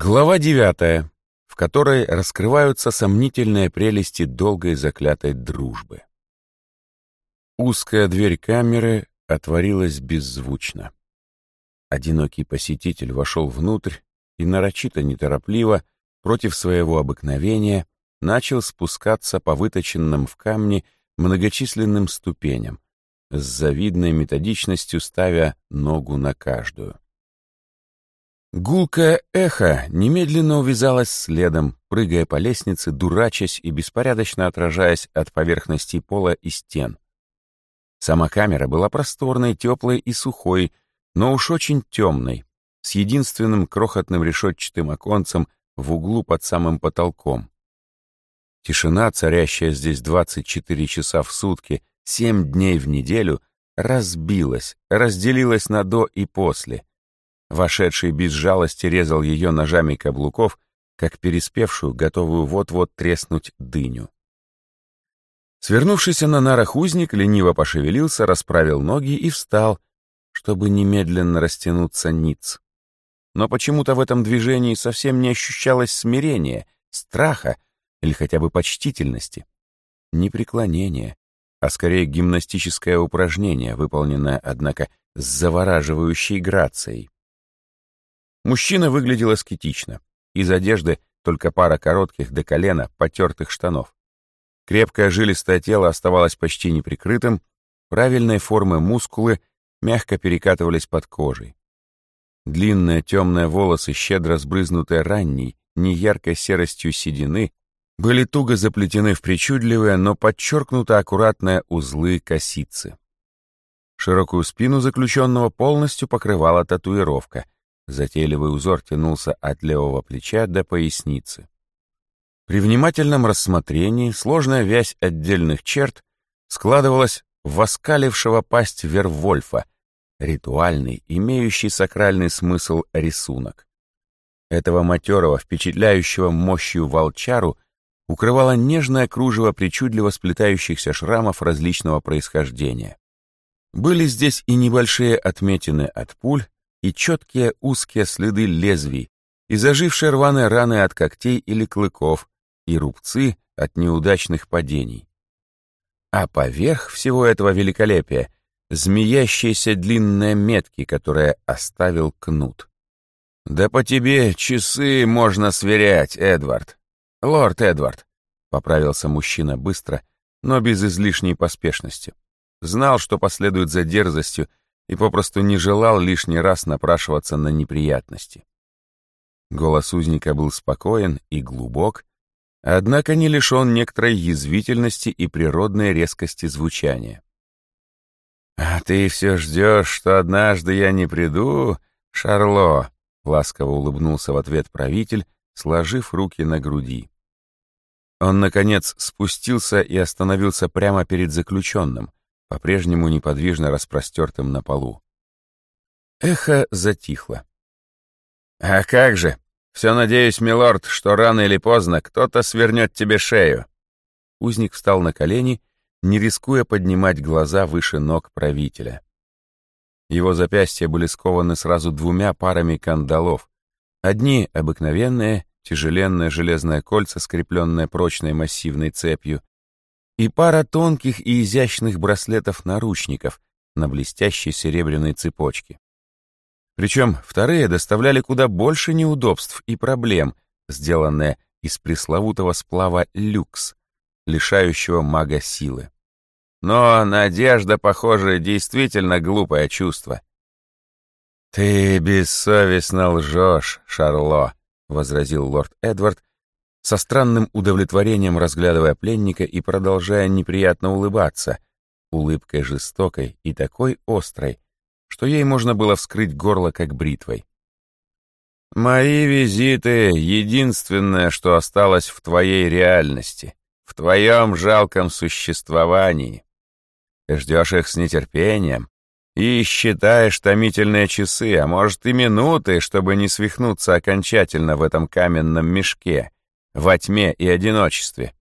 Глава девятая, в которой раскрываются сомнительные прелести долгой заклятой дружбы. Узкая дверь камеры отворилась беззвучно. Одинокий посетитель вошел внутрь и нарочито неторопливо, против своего обыкновения, начал спускаться по выточенным в камне многочисленным ступеням, с завидной методичностью ставя ногу на каждую. Гулкое эхо немедленно увязалось следом, прыгая по лестнице, дурачась и беспорядочно отражаясь от поверхности пола и стен. Сама камера была просторной, теплой и сухой, но уж очень темной, с единственным крохотным решетчатым оконцем в углу под самым потолком. Тишина, царящая здесь 24 часа в сутки, 7 дней в неделю, разбилась, разделилась на до и после, Вошедший без жалости резал ее ножами каблуков, как переспевшую, готовую вот-вот треснуть дыню. Свернувшийся на нарах узник лениво пошевелился, расправил ноги и встал, чтобы немедленно растянуться ниц. Но почему-то в этом движении совсем не ощущалось смирения, страха или хотя бы почтительности. Не преклонение, а скорее гимнастическое упражнение, выполненное, однако, с завораживающей грацией. Мужчина выглядел аскетично. Из одежды только пара коротких до колена потертых штанов. Крепкое жилистое тело оставалось почти неприкрытым, правильной формы мускулы мягко перекатывались под кожей. Длинные темные волосы, щедро сбрызнутые ранней, неяркой серостью седины, были туго заплетены в причудливые, но подчеркнуто аккуратные узлы косицы. Широкую спину заключенного полностью покрывала татуировка — Затейливый узор тянулся от левого плеча до поясницы. При внимательном рассмотрении сложная вязь отдельных черт складывалась в воскалившего пасть Вервольфа, ритуальный, имеющий сакральный смысл рисунок. Этого матерого, впечатляющего мощью волчару укрывало нежное кружево причудливо сплетающихся шрамов различного происхождения. Были здесь и небольшие отметины от пуль, и четкие узкие следы лезвий, и зажившие рваные раны от когтей или клыков, и рубцы от неудачных падений. А поверх всего этого великолепия змеящиеся длинные метки, которые оставил кнут. «Да по тебе часы можно сверять, Эдвард. Лорд Эдвард», — поправился мужчина быстро, но без излишней поспешности. Знал, что последует за дерзостью, и попросту не желал лишний раз напрашиваться на неприятности. Голос узника был спокоен и глубок, однако не лишен некоторой язвительности и природной резкости звучания. «А ты все ждешь, что однажды я не приду, Шарло?» — ласково улыбнулся в ответ правитель, сложив руки на груди. Он, наконец, спустился и остановился прямо перед заключенным, по-прежнему неподвижно распростертым на полу. Эхо затихло. «А как же! Все надеюсь, милорд, что рано или поздно кто-то свернет тебе шею!» Узник встал на колени, не рискуя поднимать глаза выше ног правителя. Его запястья были скованы сразу двумя парами кандалов. Одни — обыкновенные, тяжеленные железные кольца, скрепленные прочной массивной цепью, и пара тонких и изящных браслетов-наручников на блестящей серебряной цепочке. Причем вторые доставляли куда больше неудобств и проблем, сделанные из пресловутого сплава люкс, лишающего мага силы. Но надежда, похоже, действительно глупое чувство. «Ты бессовестно лжешь, Шарло», — возразил лорд Эдвард, со странным удовлетворением разглядывая пленника и продолжая неприятно улыбаться, улыбкой жестокой и такой острой, что ей можно было вскрыть горло как бритвой. «Мои визиты — единственное, что осталось в твоей реальности, в твоем жалком существовании. Ждешь их с нетерпением и считаешь томительные часы, а может и минуты, чтобы не свихнуться окончательно в этом каменном мешке, во тьме и одиночестве.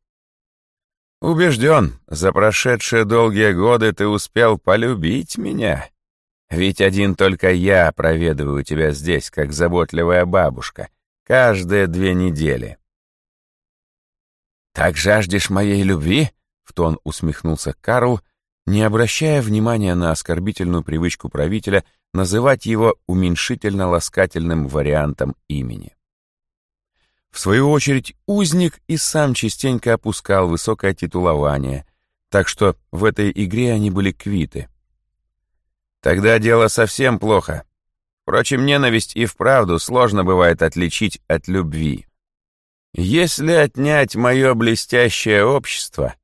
Убежден, за прошедшие долгие годы ты успел полюбить меня. Ведь один только я проведываю тебя здесь, как заботливая бабушка, Каждые две недели. «Так жаждешь моей любви?» — в тон усмехнулся Карл, не обращая внимания на оскорбительную привычку правителя называть его уменьшительно-ласкательным вариантом имени. В свою очередь, узник и сам частенько опускал высокое титулование, так что в этой игре они были квиты. Тогда дело совсем плохо. Впрочем, ненависть и вправду сложно бывает отличить от любви. Если отнять мое блестящее общество,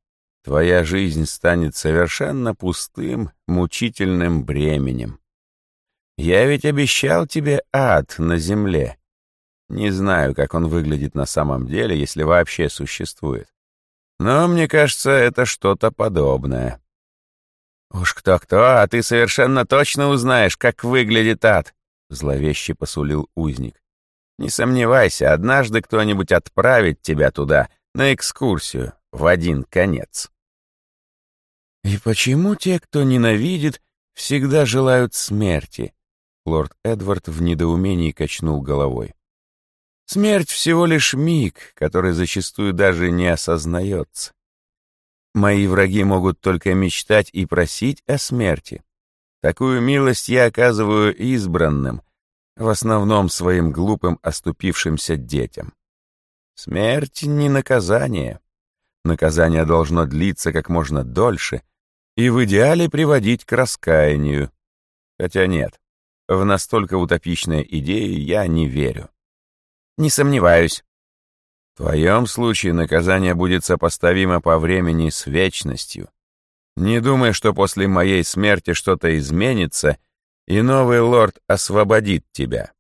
твоя жизнь станет совершенно пустым, мучительным бременем. Я ведь обещал тебе ад на земле. Не знаю, как он выглядит на самом деле, если вообще существует. Но мне кажется, это что-то подобное. «Уж кто-кто, а ты совершенно точно узнаешь, как выглядит ад», — зловеще посулил узник. «Не сомневайся, однажды кто-нибудь отправит тебя туда, на экскурсию, в один конец». «И почему те, кто ненавидит, всегда желают смерти?» Лорд Эдвард в недоумении качнул головой. «Смерть всего лишь миг, который зачастую даже не осознается. Мои враги могут только мечтать и просить о смерти. Такую милость я оказываю избранным, в основном своим глупым оступившимся детям. Смерть — не наказание. Наказание должно длиться как можно дольше и в идеале приводить к раскаянию. Хотя нет, в настолько утопичные идеи я не верю. Не сомневаюсь, в твоем случае наказание будет сопоставимо по времени с вечностью. Не думай, что после моей смерти что-то изменится, и новый лорд освободит тебя.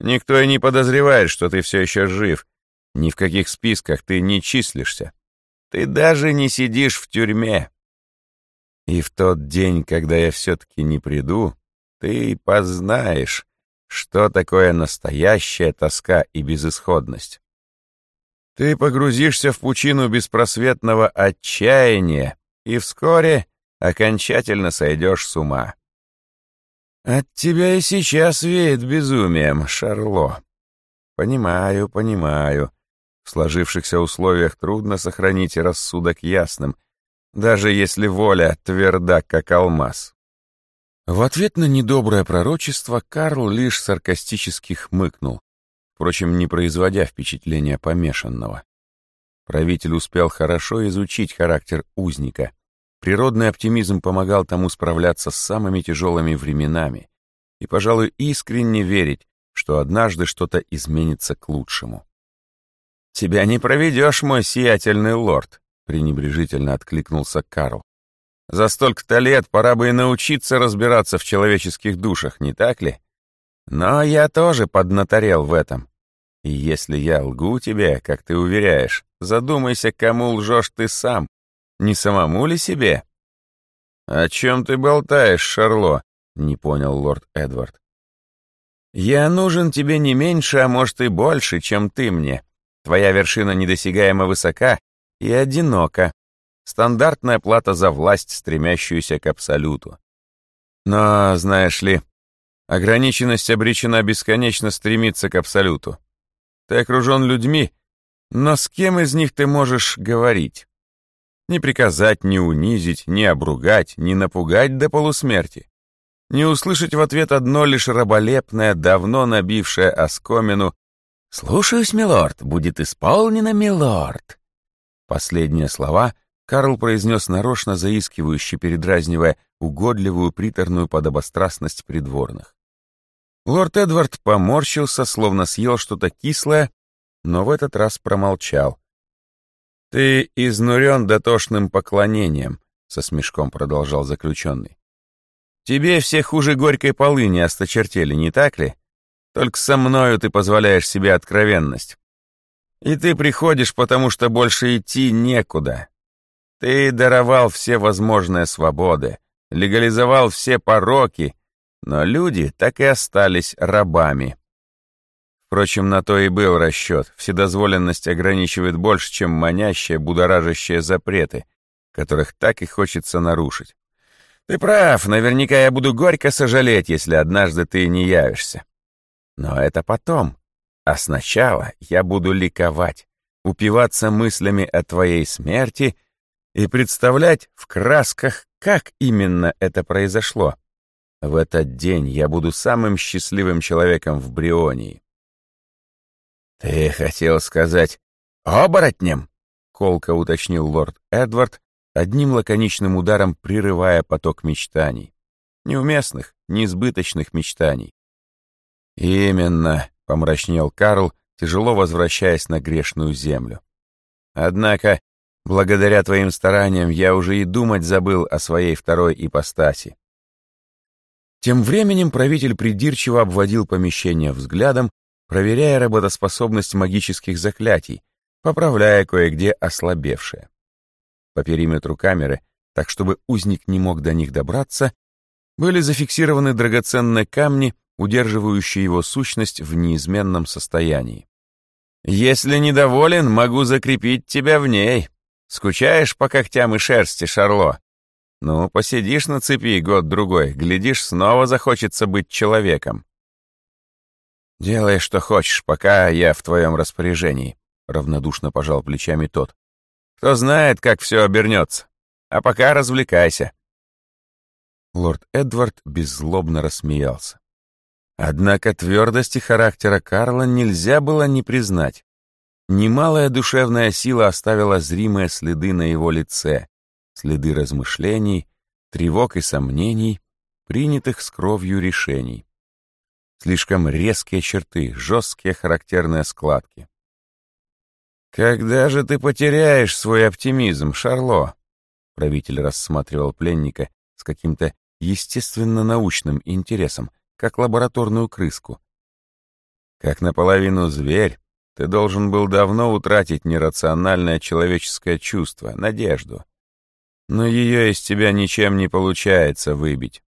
Никто и не подозревает, что ты все еще жив. Ни в каких списках ты не числишься. Ты даже не сидишь в тюрьме. И в тот день, когда я все-таки не приду, ты познаешь, что такое настоящая тоска и безысходность. Ты погрузишься в пучину беспросветного отчаяния и вскоре окончательно сойдешь с ума. От тебя и сейчас веет безумием, Шарло. Понимаю, понимаю. В сложившихся условиях трудно сохранить рассудок ясным, даже если воля тверда, как алмаз. В ответ на недоброе пророчество Карл лишь саркастически хмыкнул, впрочем, не производя впечатления помешанного. Правитель успел хорошо изучить характер узника. Природный оптимизм помогал тому справляться с самыми тяжелыми временами и, пожалуй, искренне верить, что однажды что-то изменится к лучшему. «Тебя не проведешь, мой сиятельный лорд», — пренебрежительно откликнулся Карл. «За столько-то лет пора бы и научиться разбираться в человеческих душах, не так ли? Но я тоже поднаторел в этом. И если я лгу тебе, как ты уверяешь, задумайся, кому лжешь ты сам. Не самому ли себе? «О чем ты болтаешь, Шарло?» — не понял лорд Эдвард. «Я нужен тебе не меньше, а может и больше, чем ты мне. Твоя вершина недосягаемо высока и одинока. Стандартная плата за власть, стремящуюся к абсолюту. Но, знаешь ли, ограниченность обречена бесконечно стремиться к абсолюту. Ты окружен людьми, но с кем из них ты можешь говорить? Не приказать, не унизить, не обругать, не напугать до полусмерти. Не услышать в ответ одно лишь раболепное, давно набившее оскомину «Слушаюсь, милорд, будет исполнено, милорд». Последние слова Карл произнес нарочно заискивающе, передразнивая угодливую приторную подобострастность придворных. Лорд Эдвард поморщился, словно съел что-то кислое, но в этот раз промолчал. «Ты изнурен дотошным поклонением», — со смешком продолжал заключенный. «Тебе все хуже горькой полыни осточертели, не так ли? Только со мною ты позволяешь себе откровенность. И ты приходишь, потому что больше идти некуда. Ты даровал все возможные свободы, легализовал все пороки, но люди так и остались рабами. Впрочем, на то и был расчет. Вседозволенность ограничивает больше, чем манящие, будоражащие запреты, которых так и хочется нарушить. Ты прав, наверняка я буду горько сожалеть, если однажды ты не явишься. Но это потом. А сначала я буду ликовать, упиваться мыслями о твоей смерти и представлять в красках, как именно это произошло. В этот день я буду самым счастливым человеком в Брионии. «Ты хотел сказать оборотнем?» — колко уточнил лорд Эдвард, одним лаконичным ударом прерывая поток мечтаний. Неуместных, неизбыточных мечтаний. «Именно», — помрачнел Карл, тяжело возвращаясь на грешную землю. «Однако, благодаря твоим стараниям, я уже и думать забыл о своей второй ипостаси. Тем временем правитель придирчиво обводил помещение взглядом, проверяя работоспособность магических заклятий, поправляя кое-где ослабевшее. По периметру камеры, так чтобы узник не мог до них добраться, были зафиксированы драгоценные камни, удерживающие его сущность в неизменном состоянии. «Если недоволен, могу закрепить тебя в ней. Скучаешь по когтям и шерсти, Шарло?» Ну, посидишь на цепи год-другой, глядишь, снова захочется быть человеком. «Делай, что хочешь, пока я в твоем распоряжении», — равнодушно пожал плечами тот. «Кто знает, как все обернется. А пока развлекайся». Лорд Эдвард беззлобно рассмеялся. Однако твердости характера Карла нельзя было не признать. Немалая душевная сила оставила зримые следы на его лице, следы размышлений, тревог и сомнений, принятых с кровью решений. Слишком резкие черты, жесткие характерные складки. «Когда же ты потеряешь свой оптимизм, Шарло?» Правитель рассматривал пленника с каким-то естественно-научным интересом, как лабораторную крыску. «Как наполовину зверь, ты должен был давно утратить нерациональное человеческое чувство, надежду но ее из тебя ничем не получается выбить.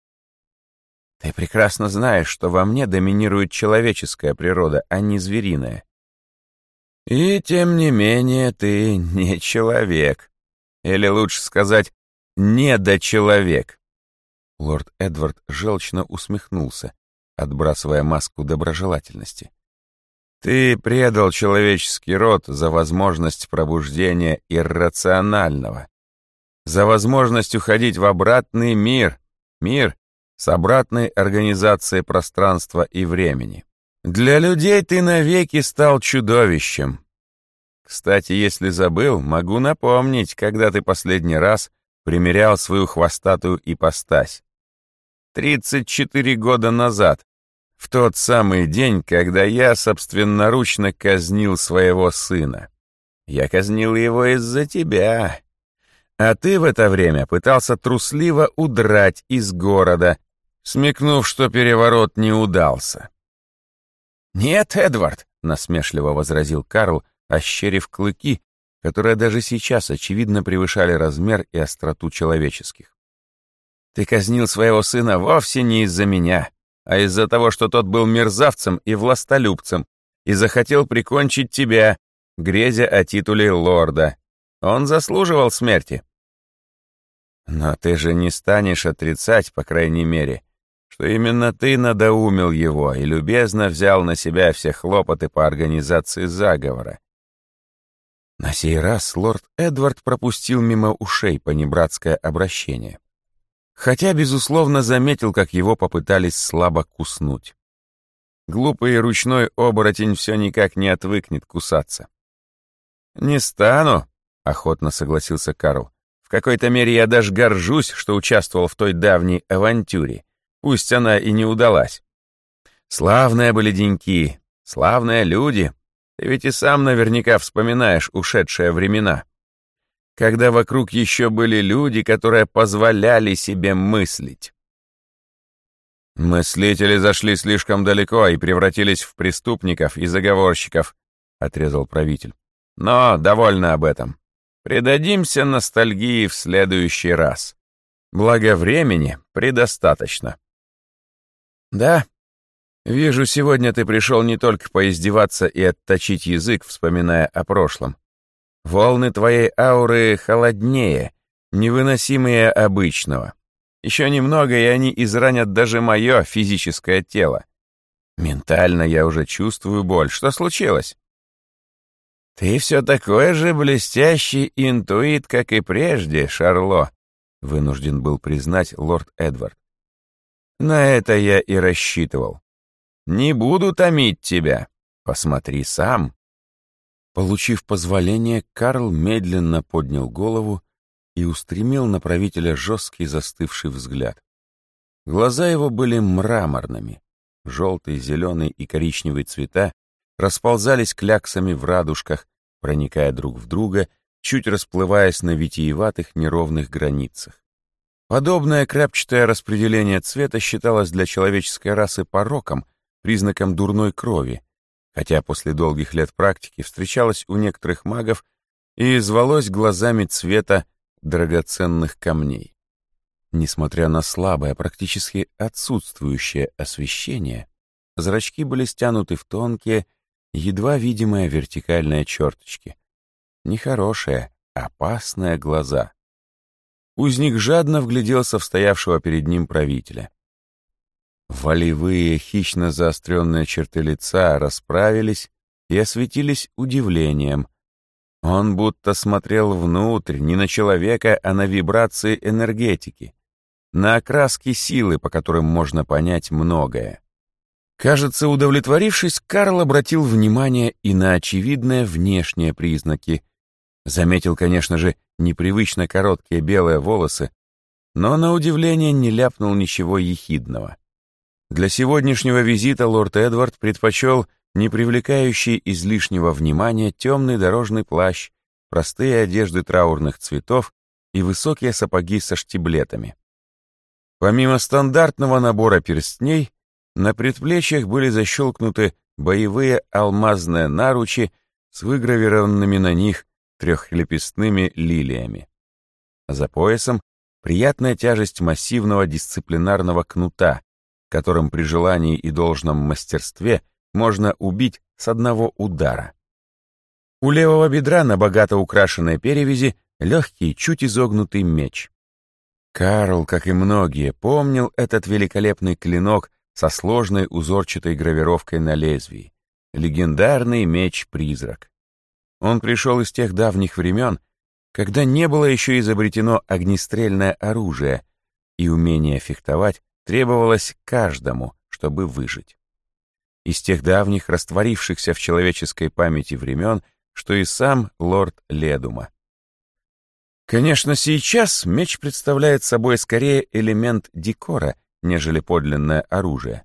Ты прекрасно знаешь, что во мне доминирует человеческая природа, а не звериная. И тем не менее ты не человек. Или лучше сказать, недочеловек. Лорд Эдвард желчно усмехнулся, отбрасывая маску доброжелательности. Ты предал человеческий род за возможность пробуждения иррационального, за возможность уходить в обратный мир, мир с обратной организацией пространства и времени. Для людей ты навеки стал чудовищем. Кстати, если забыл, могу напомнить, когда ты последний раз примерял свою хвостатую ипостась. 34 года назад, в тот самый день, когда я собственноручно казнил своего сына. Я казнил его из-за тебя, а ты в это время пытался трусливо удрать из города, смекнув, что переворот не удался. «Нет, Эдвард», — насмешливо возразил Карл, ощерив клыки, которые даже сейчас, очевидно, превышали размер и остроту человеческих. «Ты казнил своего сына вовсе не из-за меня, а из-за того, что тот был мерзавцем и властолюбцем и захотел прикончить тебя, грезя о титуле лорда. Он заслуживал смерти. Но ты же не станешь отрицать, по крайней мере, что именно ты надоумил его и любезно взял на себя все хлопоты по организации заговора. На сей раз лорд Эдвард пропустил мимо ушей понебратское обращение. Хотя, безусловно, заметил, как его попытались слабо куснуть. Глупый ручной оборотень все никак не отвыкнет кусаться. «Не стану», — охотно согласился Карл какой-то мере я даже горжусь, что участвовал в той давней авантюре, пусть она и не удалась. Славные были деньки, славные люди. Ты ведь и сам наверняка вспоминаешь ушедшие времена. Когда вокруг еще были люди, которые позволяли себе мыслить. «Мыслители зашли слишком далеко и превратились в преступников и заговорщиков», — отрезал правитель. «Но довольно об этом. Предадимся ностальгии в следующий раз. Благо времени предостаточно. Да, вижу, сегодня ты пришел не только поиздеваться и отточить язык, вспоминая о прошлом. Волны твоей ауры холоднее, невыносимые обычного. Еще немного, и они изранят даже мое физическое тело. Ментально я уже чувствую боль. Что случилось? Ты все такой же блестящий интуит, как и прежде, Шарло, вынужден был признать лорд Эдвард. На это я и рассчитывал. Не буду томить тебя. Посмотри сам. Получив позволение, Карл медленно поднял голову и устремил на правителя жесткий застывший взгляд. Глаза его были мраморными. Желтый, зеленый и коричневый цвета расползались кляксами в радужках, проникая друг в друга, чуть расплываясь на витиеватых неровных границах. Подобное крапчатое распределение цвета считалось для человеческой расы пороком, признаком дурной крови, хотя после долгих лет практики встречалось у некоторых магов и звалось глазами цвета драгоценных камней. Несмотря на слабое, практически отсутствующее освещение, зрачки были стянуты в тонкие, едва видимые вертикальные черточки. Нехорошие, опасные глаза. Узник жадно вгляделся в стоявшего перед ним правителя. Волевые, хищно заостренные черты лица расправились и осветились удивлением. Он будто смотрел внутрь, не на человека, а на вибрации энергетики, на окраски силы, по которым можно понять многое. Кажется, удовлетворившись, Карл обратил внимание и на очевидные внешние признаки. Заметил, конечно же, непривычно короткие белые волосы, но на удивление не ляпнул ничего ехидного. Для сегодняшнего визита лорд Эдвард предпочел не привлекающий излишнего внимания темный дорожный плащ, простые одежды траурных цветов и высокие сапоги со штиблетами. Помимо стандартного набора перстней, на предплечьях были защелкнуты боевые алмазные наручи с выгравированными на них трехлепестными лилиями. За поясом приятная тяжесть массивного дисциплинарного кнута, которым при желании и должном мастерстве можно убить с одного удара. У левого бедра на богато украшенной перевязи легкий, чуть изогнутый меч. Карл, как и многие, помнил этот великолепный клинок со сложной узорчатой гравировкой на лезвии. Легендарный меч-призрак. Он пришел из тех давних времен, когда не было еще изобретено огнестрельное оружие, и умение фехтовать требовалось каждому, чтобы выжить. Из тех давних, растворившихся в человеческой памяти времен, что и сам лорд Ледума. Конечно, сейчас меч представляет собой скорее элемент декора, нежели подлинное оружие.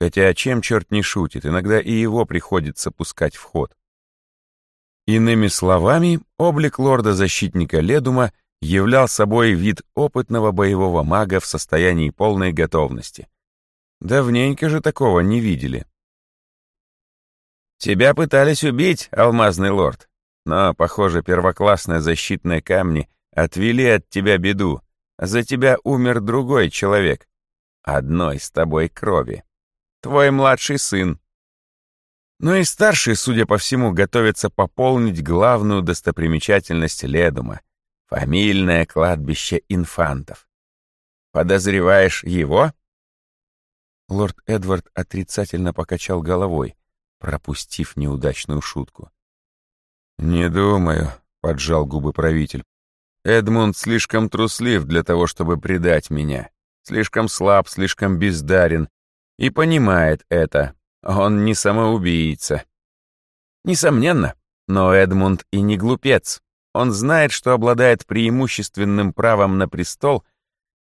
Хотя чем черт не шутит, иногда и его приходится пускать в ход. Иными словами, облик лорда-защитника Ледума являл собой вид опытного боевого мага в состоянии полной готовности. Давненько же такого не видели. «Тебя пытались убить, алмазный лорд, но, похоже, первоклассные защитные камни отвели от тебя беду. За тебя умер другой человек, одной с тобой крови. Твой младший сын. Ну и старший, судя по всему, готовится пополнить главную достопримечательность Ледума — Фамильное кладбище инфантов. Подозреваешь его? Лорд Эдвард отрицательно покачал головой, пропустив неудачную шутку. «Не думаю», — поджал губы правитель. «Эдмунд слишком труслив для того, чтобы предать меня. Слишком слаб, слишком бездарен. И понимает это. Он не самоубийца». «Несомненно, но Эдмунд и не глупец. Он знает, что обладает преимущественным правом на престол,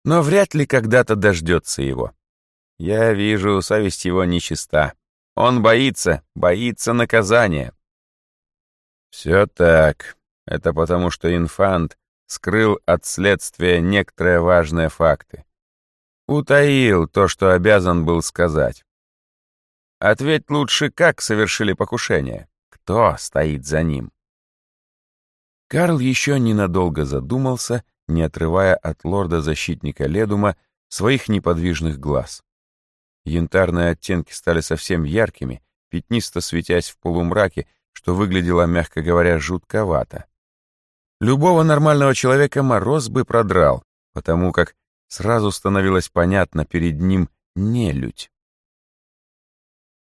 но вряд ли когда-то дождется его. Я вижу, совесть его нечиста. Он боится, боится наказания. Все так. Это потому, что инфант скрыл от следствия некоторые важные факты. Утаил то, что обязан был сказать. Ответь лучше, как совершили покушение? Кто стоит за ним? Карл еще ненадолго задумался, не отрывая от лорда-защитника Ледума своих неподвижных глаз. Янтарные оттенки стали совсем яркими, пятнисто светясь в полумраке, что выглядело, мягко говоря, жутковато. Любого нормального человека мороз бы продрал, потому как сразу становилось понятно перед ним нелюдь.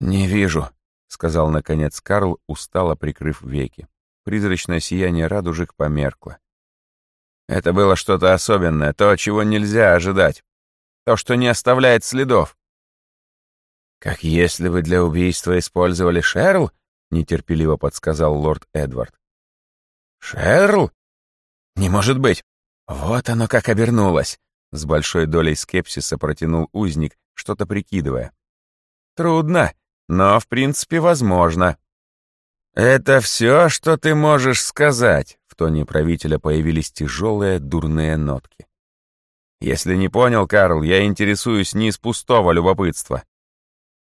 «Не вижу», — сказал наконец Карл, устало прикрыв веки. Призрачное сияние радужек померкло. Это было что-то особенное, то, чего нельзя ожидать. То, что не оставляет следов. «Как если вы для убийства использовали Шерл?» — нетерпеливо подсказал лорд Эдвард. «Шерл? Не может быть! Вот оно как обернулось!» С большой долей скепсиса протянул узник, что-то прикидывая. «Трудно, но в принципе возможно». «Это все, что ты можешь сказать?» В тоне правителя появились тяжелые, дурные нотки. «Если не понял, Карл, я интересуюсь не из пустого любопытства».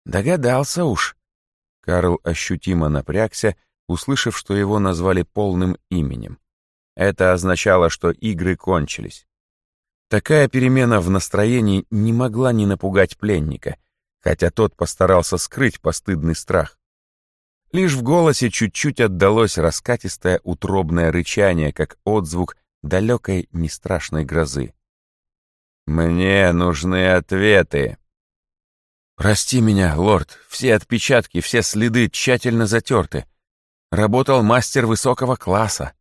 «Догадался уж». Карл ощутимо напрягся, услышав, что его назвали полным именем. Это означало, что игры кончились. Такая перемена в настроении не могла не напугать пленника, хотя тот постарался скрыть постыдный страх. Лишь в голосе чуть-чуть отдалось раскатистое утробное рычание, как отзвук далекой нестрашной грозы. «Мне нужны ответы!» «Прости меня, лорд, все отпечатки, все следы тщательно затерты. Работал мастер высокого класса».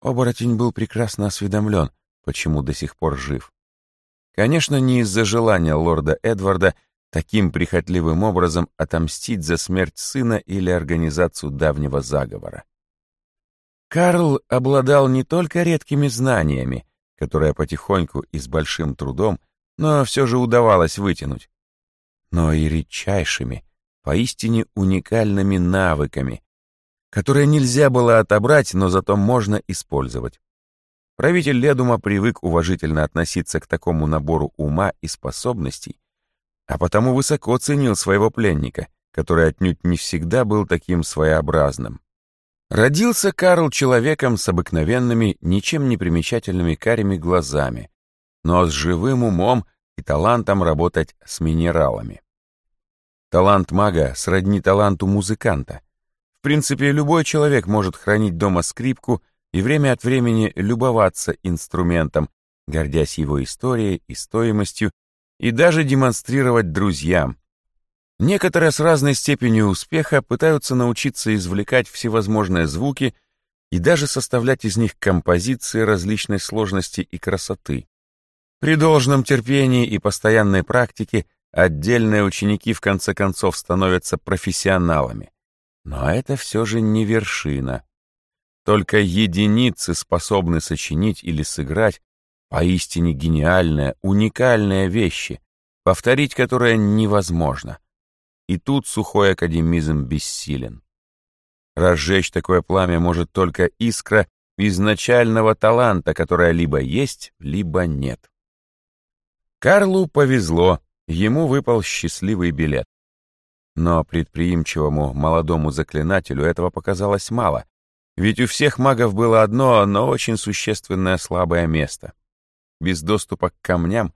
Оборотень был прекрасно осведомлен, почему до сих пор жив. Конечно, не из-за желания лорда Эдварда таким прихотливым образом отомстить за смерть сына или организацию давнего заговора. Карл обладал не только редкими знаниями, которые потихоньку и с большим трудом, но все же удавалось вытянуть, но и редчайшими, поистине уникальными навыками, которые нельзя было отобрать, но зато можно использовать. Правитель Ледума привык уважительно относиться к такому набору ума и способностей, а потому высоко ценил своего пленника, который отнюдь не всегда был таким своеобразным. Родился Карл человеком с обыкновенными, ничем не примечательными карими глазами, но с живым умом и талантом работать с минералами. Талант мага сродни таланту музыканта. В принципе, любой человек может хранить дома скрипку и время от времени любоваться инструментом, гордясь его историей и стоимостью, и даже демонстрировать друзьям. Некоторые с разной степенью успеха пытаются научиться извлекать всевозможные звуки и даже составлять из них композиции различной сложности и красоты. При должном терпении и постоянной практике отдельные ученики в конце концов становятся профессионалами. Но это все же не вершина. Только единицы способны сочинить или сыграть поистине гениальные, уникальные вещи, повторить которые невозможно. И тут сухой академизм бессилен. Разжечь такое пламя может только искра изначального таланта, которая либо есть, либо нет. Карлу повезло, ему выпал счастливый билет. Но предприимчивому молодому заклинателю этого показалось мало, ведь у всех магов было одно, но очень существенное слабое место. Без доступа к камням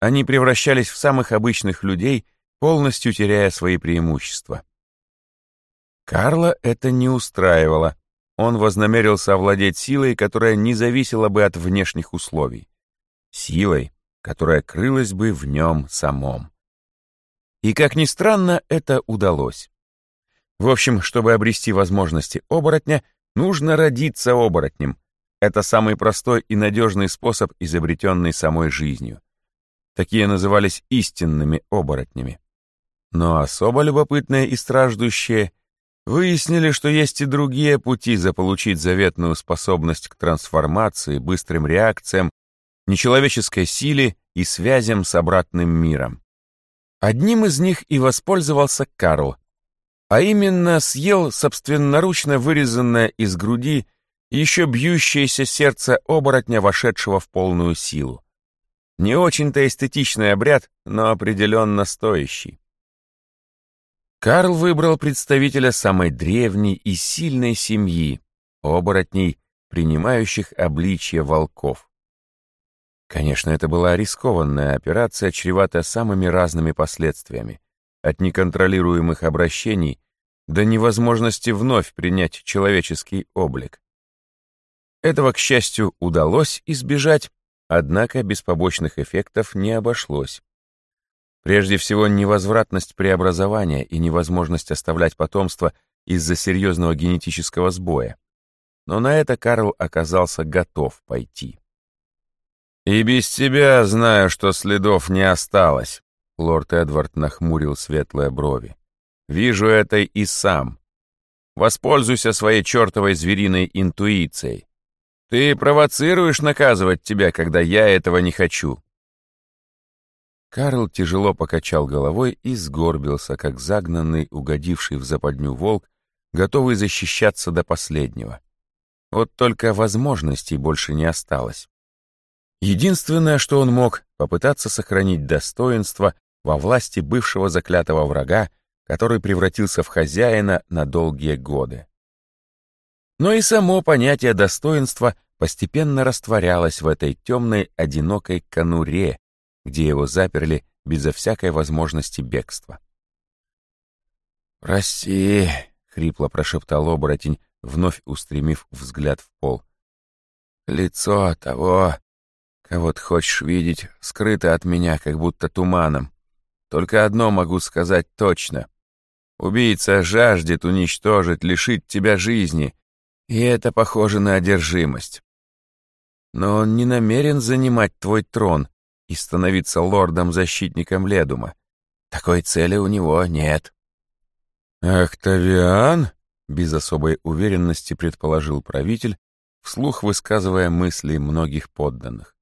они превращались в самых обычных людей, полностью теряя свои преимущества. Карла это не устраивало. Он вознамерился овладеть силой, которая не зависела бы от внешних условий. Силой, которая крылась бы в нем самом. И, как ни странно, это удалось. В общем, чтобы обрести возможности оборотня, Нужно родиться оборотнем. Это самый простой и надежный способ, изобретенный самой жизнью. Такие назывались истинными оборотнями. Но особо любопытные и страждущие выяснили, что есть и другие пути заполучить заветную способность к трансформации, быстрым реакциям, нечеловеческой силе и связям с обратным миром. Одним из них и воспользовался Карл, а именно съел собственноручно вырезанное из груди еще бьющееся сердце оборотня, вошедшего в полную силу. Не очень-то эстетичный обряд, но определенно стоящий. Карл выбрал представителя самой древней и сильной семьи, оборотней, принимающих обличье волков. Конечно, это была рискованная операция, чреватая самыми разными последствиями от неконтролируемых обращений до невозможности вновь принять человеческий облик. Этого, к счастью, удалось избежать, однако без побочных эффектов не обошлось. Прежде всего, невозвратность преобразования и невозможность оставлять потомство из-за серьезного генетического сбоя. Но на это Карл оказался готов пойти. «И без тебя знаю, что следов не осталось», — лорд Эдвард нахмурил светлые брови. «Вижу это и сам. Воспользуйся своей чертовой звериной интуицией. Ты провоцируешь наказывать тебя, когда я этого не хочу». Карл тяжело покачал головой и сгорбился, как загнанный, угодивший в западню волк, готовый защищаться до последнего. Вот только возможностей больше не осталось. Единственное, что он мог, попытаться сохранить достоинство во власти бывшего заклятого врага, который превратился в хозяина на долгие годы. Но и само понятие достоинства постепенно растворялось в этой темной, одинокой конуре, где его заперли безо всякой возможности бегства. «Прости», — хрипло прошептал оборотень, вновь устремив взгляд в пол. «Лицо того, кого ты хочешь видеть, скрыто от меня, как будто туманом. Только одно могу сказать точно. Убийца жаждет уничтожить, лишить тебя жизни, и это похоже на одержимость. Но он не намерен занимать твой трон и становиться лордом-защитником Ледума. Такой цели у него нет. «Октавиан?» — без особой уверенности предположил правитель, вслух высказывая мысли многих подданных.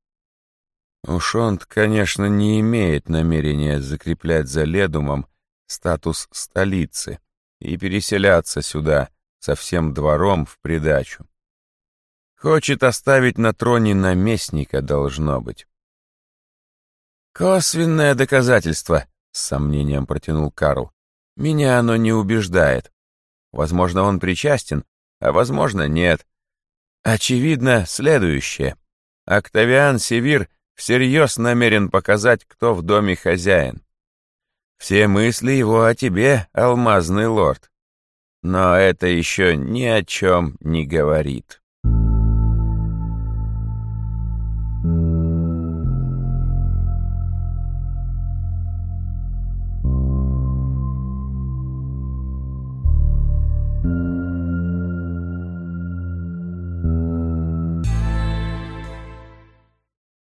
Уж он конечно, не имеет намерения закреплять за Ледумом статус столицы и переселяться сюда со всем двором в придачу. Хочет оставить на троне наместника, должно быть. «Косвенное доказательство», — с сомнением протянул Карл. «Меня оно не убеждает. Возможно, он причастен, а возможно, нет. Очевидно, следующее. Октавиан Севир всерьез намерен показать, кто в доме хозяин. Все мысли его о тебе, алмазный лорд. Но это еще ни о чем не говорит.